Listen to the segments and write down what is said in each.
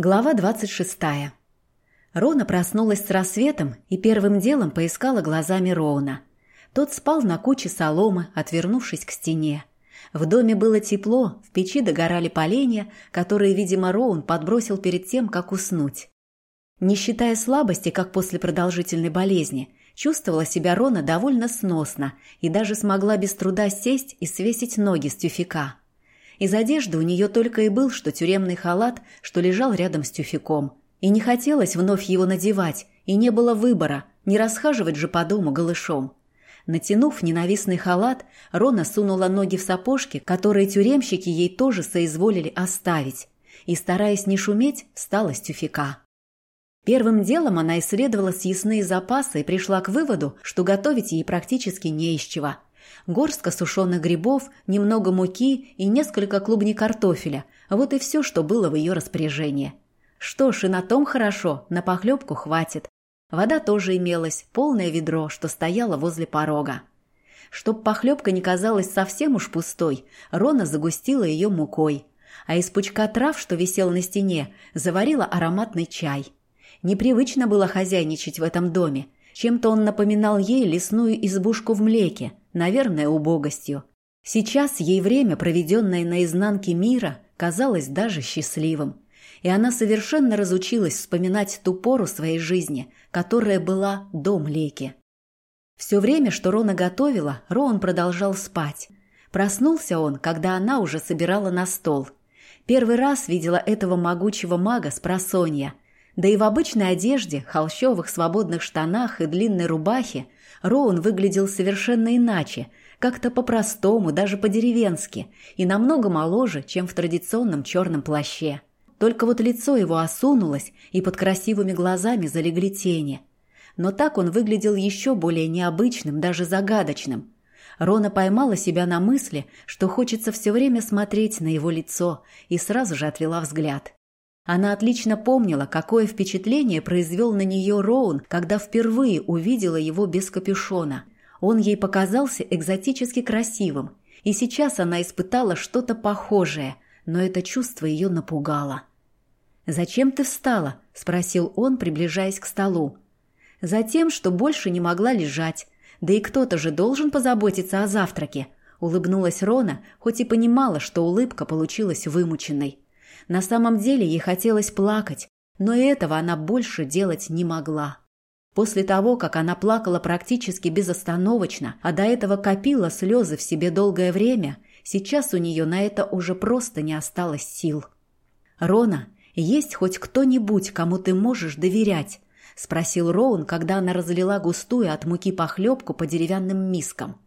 Глава 26. Рона проснулась с рассветом и первым делом поискала глазами Роуна. Тот спал на куче соломы, отвернувшись к стене. В доме было тепло, в печи догорали поленья, которые, видимо, Роун подбросил перед тем, как уснуть. Не считая слабости, как после продолжительной болезни, чувствовала себя Рона довольно сносно и даже смогла без труда сесть и свесить ноги с тюфика. Из одежды у нее только и был, что тюремный халат, что лежал рядом с тюфяком. И не хотелось вновь его надевать, и не было выбора, не расхаживать же по дому голышом. Натянув ненавистный халат, Рона сунула ноги в сапожки, которые тюремщики ей тоже соизволили оставить, и, стараясь не шуметь, встала с тюфяка. Первым делом она исследовала съестные запасы и пришла к выводу, что готовить ей практически не из чего – горстка сушеных грибов, немного муки и несколько клубней картофеля. Вот и все, что было в ее распоряжении. Что ж, и на том хорошо, на похлебку хватит. Вода тоже имелась, полное ведро, что стояло возле порога. Чтоб похлебка не казалась совсем уж пустой, Рона загустила ее мукой. А из пучка трав, что висел на стене, заварила ароматный чай. Непривычно было хозяйничать в этом доме. Чем-то он напоминал ей лесную избушку в млеке, наверное, убогостью. Сейчас ей время, проведенное на изнанке мира, казалось даже счастливым. И она совершенно разучилась вспоминать ту пору своей жизни, которая была до млеки. Все время, что Рона готовила, Роун продолжал спать. Проснулся он, когда она уже собирала на стол. Первый раз видела этого могучего мага с просонья – да и в обычной одежде, холщовых свободных штанах и длинной рубахе Роун выглядел совершенно иначе, как-то по-простому, даже по-деревенски, и намного моложе, чем в традиционном черном плаще. Только вот лицо его осунулось, и под красивыми глазами залегли тени. Но так он выглядел еще более необычным, даже загадочным. Рона поймала себя на мысли, что хочется все время смотреть на его лицо, и сразу же отвела взгляд. Она отлично помнила, какое впечатление произвел на нее Роун, когда впервые увидела его без капюшона. Он ей показался экзотически красивым, и сейчас она испытала что-то похожее, но это чувство ее напугало. «Зачем ты встала?» – спросил он, приближаясь к столу. «Затем, что больше не могла лежать. Да и кто-то же должен позаботиться о завтраке», – улыбнулась Рона, хоть и понимала, что улыбка получилась вымученной. На самом деле ей хотелось плакать, но этого она больше делать не могла. После того, как она плакала практически безостановочно, а до этого копила слезы в себе долгое время, сейчас у нее на это уже просто не осталось сил. «Рона, есть хоть кто-нибудь, кому ты можешь доверять?» – спросил Роун, когда она разлила густую от муки похлебку по деревянным мискам.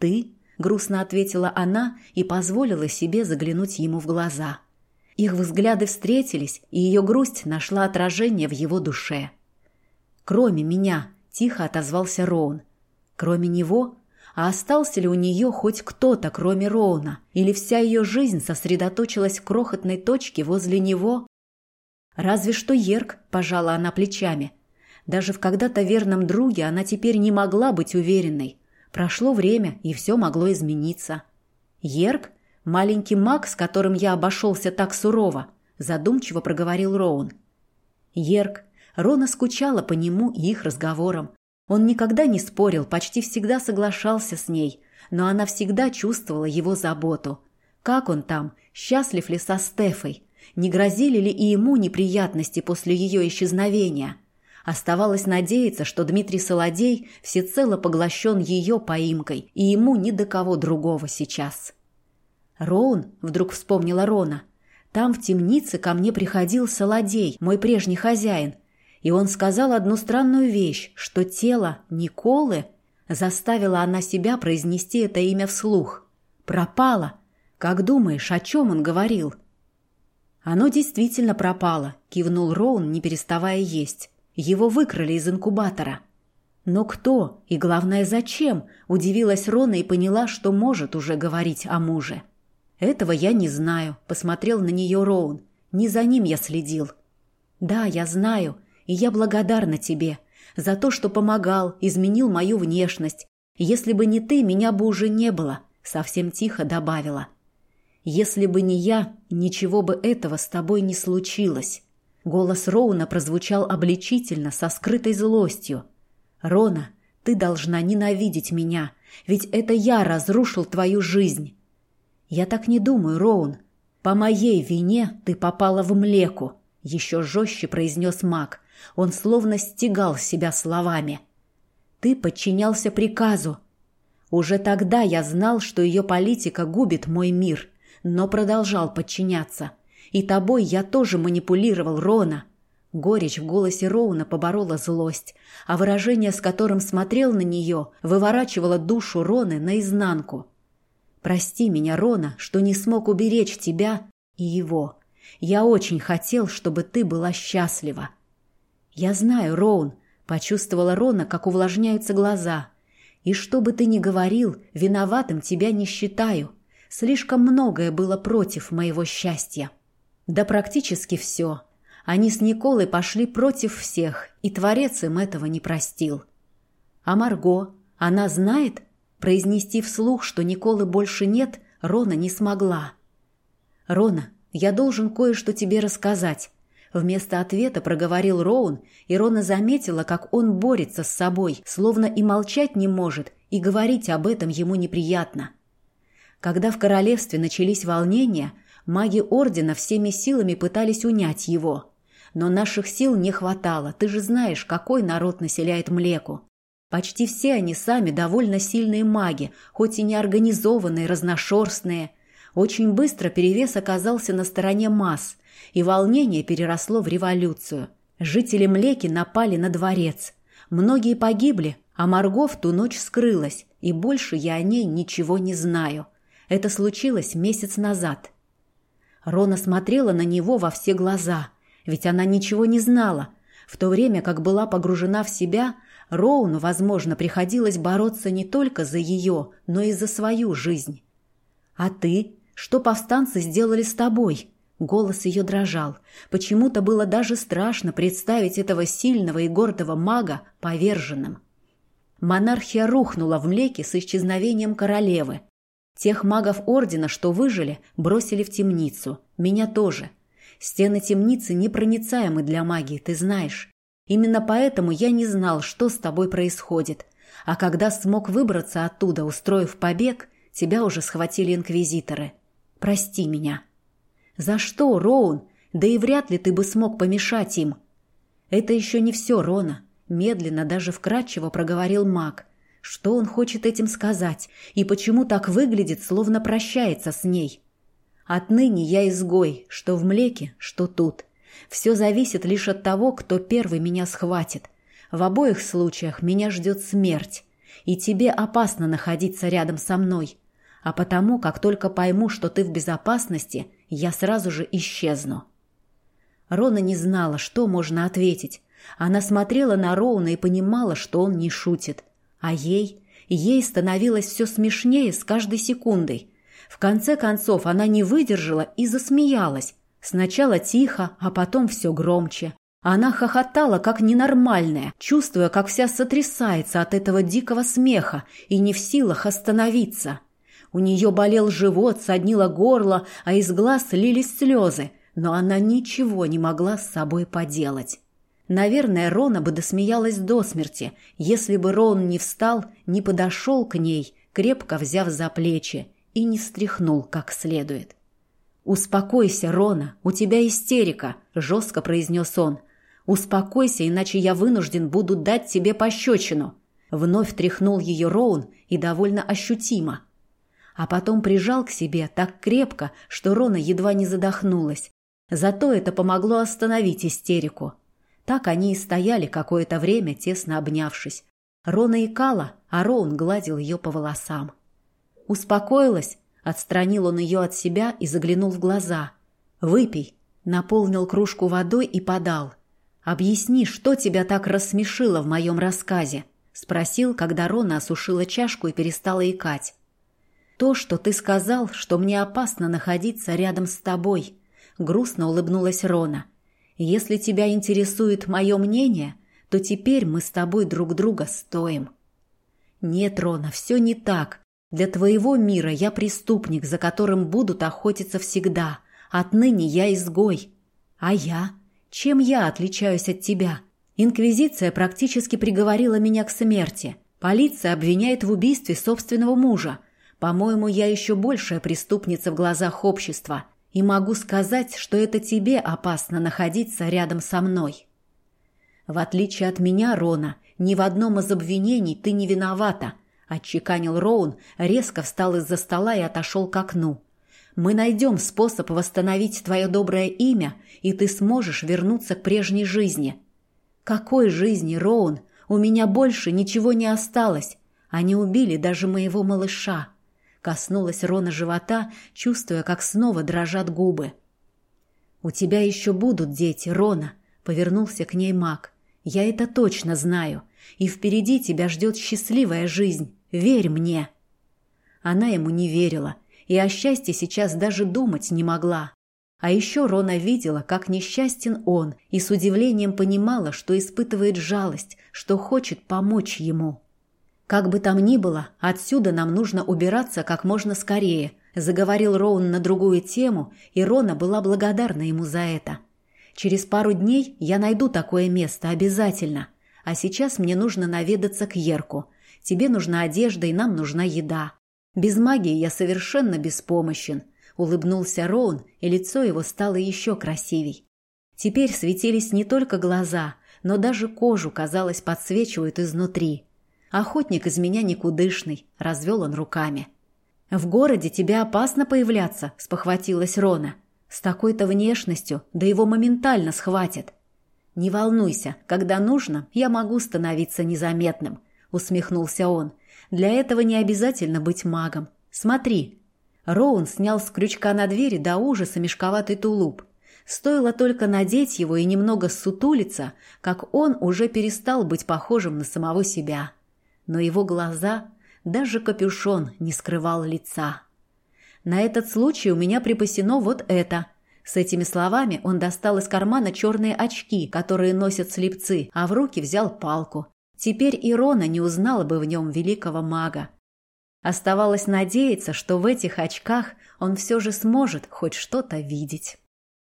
«Ты?» – грустно ответила она и позволила себе заглянуть ему в глаза – их взгляды встретились, и ее грусть нашла отражение в его душе. «Кроме меня», — тихо отозвался Роун. «Кроме него? А остался ли у нее хоть кто-то, кроме Роуна? Или вся ее жизнь сосредоточилась в крохотной точке возле него?» «Разве что Ерк», — пожала она плечами. Даже в когда-то верном друге она теперь не могла быть уверенной. Прошло время, и все могло измениться. «Ерк?» Маленький маг, с которым я обошелся так сурово, задумчиво проговорил Роун. Ерк. Рона скучала по нему и их разговорам. Он никогда не спорил, почти всегда соглашался с ней, но она всегда чувствовала его заботу. Как он там? Счастлив ли со Стефой? Не грозили ли и ему неприятности после ее исчезновения? Оставалось надеяться, что Дмитрий Солодей всецело поглощен ее поимкой, и ему ни до кого другого сейчас. «Роун», — вдруг вспомнила Рона, — «там в темнице ко мне приходил Солодей, мой прежний хозяин, и он сказал одну странную вещь, что тело Николы...» Заставила она себя произнести это имя вслух. «Пропало. Как думаешь, о чем он говорил?» «Оно действительно пропало», — кивнул Роун, не переставая есть. «Его выкрали из инкубатора». «Но кто? И главное, зачем?» – удивилась Рона и поняла, что может уже говорить о муже. «Этого я не знаю», — посмотрел на нее Роун. «Не за ним я следил». «Да, я знаю, и я благодарна тебе за то, что помогал, изменил мою внешность. Если бы не ты, меня бы уже не было», — совсем тихо добавила. «Если бы не я, ничего бы этого с тобой не случилось». Голос Роуна прозвучал обличительно, со скрытой злостью. «Рона, ты должна ненавидеть меня, ведь это я разрушил твою жизнь». «Я так не думаю, Роун. По моей вине ты попала в млеку», — еще жестче произнес маг. Он словно стегал себя словами. «Ты подчинялся приказу. Уже тогда я знал, что ее политика губит мой мир, но продолжал подчиняться. И тобой я тоже манипулировал, Рона». Горечь в голосе Роуна поборола злость, а выражение, с которым смотрел на нее, выворачивало душу Роны наизнанку. «Прости меня, Рона, что не смог уберечь тебя и его. Я очень хотел, чтобы ты была счастлива». «Я знаю, Роун», — почувствовала Рона, как увлажняются глаза. «И что бы ты ни говорил, виноватым тебя не считаю. Слишком многое было против моего счастья». «Да практически все», они с Николой пошли против всех, и Творец им этого не простил. А Марго, она знает? Произнести вслух, что Николы больше нет, Рона не смогла. «Рона, я должен кое-что тебе рассказать». Вместо ответа проговорил Роун, и Рона заметила, как он борется с собой, словно и молчать не может, и говорить об этом ему неприятно. Когда в королевстве начались волнения, маги Ордена всеми силами пытались унять его. Но наших сил не хватало. Ты же знаешь, какой народ населяет Млеку. Почти все они сами довольно сильные маги, хоть и неорганизованные, разношерстные. Очень быстро перевес оказался на стороне масс, и волнение переросло в революцию. Жители Млеки напали на дворец. Многие погибли, а Марго в ту ночь скрылась, и больше я о ней ничего не знаю. Это случилось месяц назад. Рона смотрела на него во все глаза – ведь она ничего не знала. В то время как была погружена в себя, Роуну, возможно, приходилось бороться не только за ее, но и за свою жизнь. «А ты? Что повстанцы сделали с тобой?» Голос ее дрожал. Почему-то было даже страшно представить этого сильного и гордого мага поверженным. Монархия рухнула в млеке с исчезновением королевы. Тех магов ордена, что выжили, бросили в темницу. Меня тоже – Стены темницы непроницаемы для магии, ты знаешь. Именно поэтому я не знал, что с тобой происходит. А когда смог выбраться оттуда, устроив побег, тебя уже схватили инквизиторы. Прости меня. За что, Роун? Да и вряд ли ты бы смог помешать им. Это еще не все, Рона. Медленно, даже вкрадчиво проговорил маг. Что он хочет этим сказать? И почему так выглядит, словно прощается с ней? Отныне я изгой, что в млеке, что тут. Все зависит лишь от того, кто первый меня схватит. В обоих случаях меня ждет смерть, и тебе опасно находиться рядом со мной. А потому, как только пойму, что ты в безопасности, я сразу же исчезну». Рона не знала, что можно ответить. Она смотрела на Роуна и понимала, что он не шутит. А ей, ей становилось все смешнее с каждой секундой – в конце концов она не выдержала и засмеялась. Сначала тихо, а потом все громче. Она хохотала, как ненормальная, чувствуя, как вся сотрясается от этого дикого смеха и не в силах остановиться. У нее болел живот, соднило горло, а из глаз лились слезы, но она ничего не могла с собой поделать. Наверное, Рона бы досмеялась до смерти, если бы Рон не встал, не подошел к ней, крепко взяв за плечи, и не стряхнул как следует. «Успокойся, Рона, у тебя истерика», — жестко произнес он. «Успокойся, иначе я вынужден буду дать тебе пощечину». Вновь тряхнул ее Роун и довольно ощутимо. А потом прижал к себе так крепко, что Рона едва не задохнулась. Зато это помогло остановить истерику. Так они и стояли какое-то время, тесно обнявшись. Рона икала, а Роун гладил ее по волосам. «Успокоилась?» Отстранил он ее от себя и заглянул в глаза. «Выпей». Наполнил кружку водой и подал. «Объясни, что тебя так рассмешило в моем рассказе?» Спросил, когда Рона осушила чашку и перестала икать. «То, что ты сказал, что мне опасно находиться рядом с тобой», — грустно улыбнулась Рона. «Если тебя интересует мое мнение, то теперь мы с тобой друг друга стоим». «Нет, Рона, все не так. Для твоего мира я преступник, за которым будут охотиться всегда. Отныне я изгой. А я? Чем я отличаюсь от тебя? Инквизиция практически приговорила меня к смерти. Полиция обвиняет в убийстве собственного мужа. По-моему, я еще большая преступница в глазах общества. И могу сказать, что это тебе опасно находиться рядом со мной. В отличие от меня, Рона, ни в одном из обвинений ты не виновата, отчеканил Роун, резко встал из-за стола и отошел к окну. Мы найдем способ восстановить твое доброе имя, и ты сможешь вернуться к прежней жизни. Какой жизни, Роун? У меня больше ничего не осталось. Они убили даже моего малыша. Коснулась Рона живота, чувствуя, как снова дрожат губы. «У тебя еще будут дети, Рона», — повернулся к ней маг. «Я это точно знаю. И впереди тебя ждет счастливая жизнь. Верь мне». Она ему не верила, и о счастье сейчас даже думать не могла. А еще Рона видела, как несчастен он, и с удивлением понимала, что испытывает жалость, что хочет помочь ему. «Как бы там ни было, отсюда нам нужно убираться как можно скорее», заговорил Роун на другую тему, и Рона была благодарна ему за это. «Через пару дней я найду такое место обязательно. А сейчас мне нужно наведаться к Ерку. Тебе нужна одежда, и нам нужна еда. Без магии я совершенно беспомощен. Улыбнулся Роун, и лицо его стало еще красивей. Теперь светились не только глаза, но даже кожу, казалось, подсвечивают изнутри. Охотник из меня никудышный, развел он руками. «В городе тебе опасно появляться», — спохватилась Рона. «С такой-то внешностью, да его моментально схватят». «Не волнуйся, когда нужно, я могу становиться незаметным», — усмехнулся он. «Для этого не обязательно быть магом. Смотри, Роун снял с крючка на двери до ужаса мешковатый тулуп. Стоило только надеть его и немного сутулиться, как он уже перестал быть похожим на самого себя. Но его глаза, даже капюшон не скрывал лица. «На этот случай у меня припасено вот это», с этими словами он достал из кармана черные очки, которые носят слепцы, а в руки взял палку. Теперь Ирона не узнала бы в нем великого мага. Оставалось надеяться, что в этих очках он все же сможет хоть что-то видеть.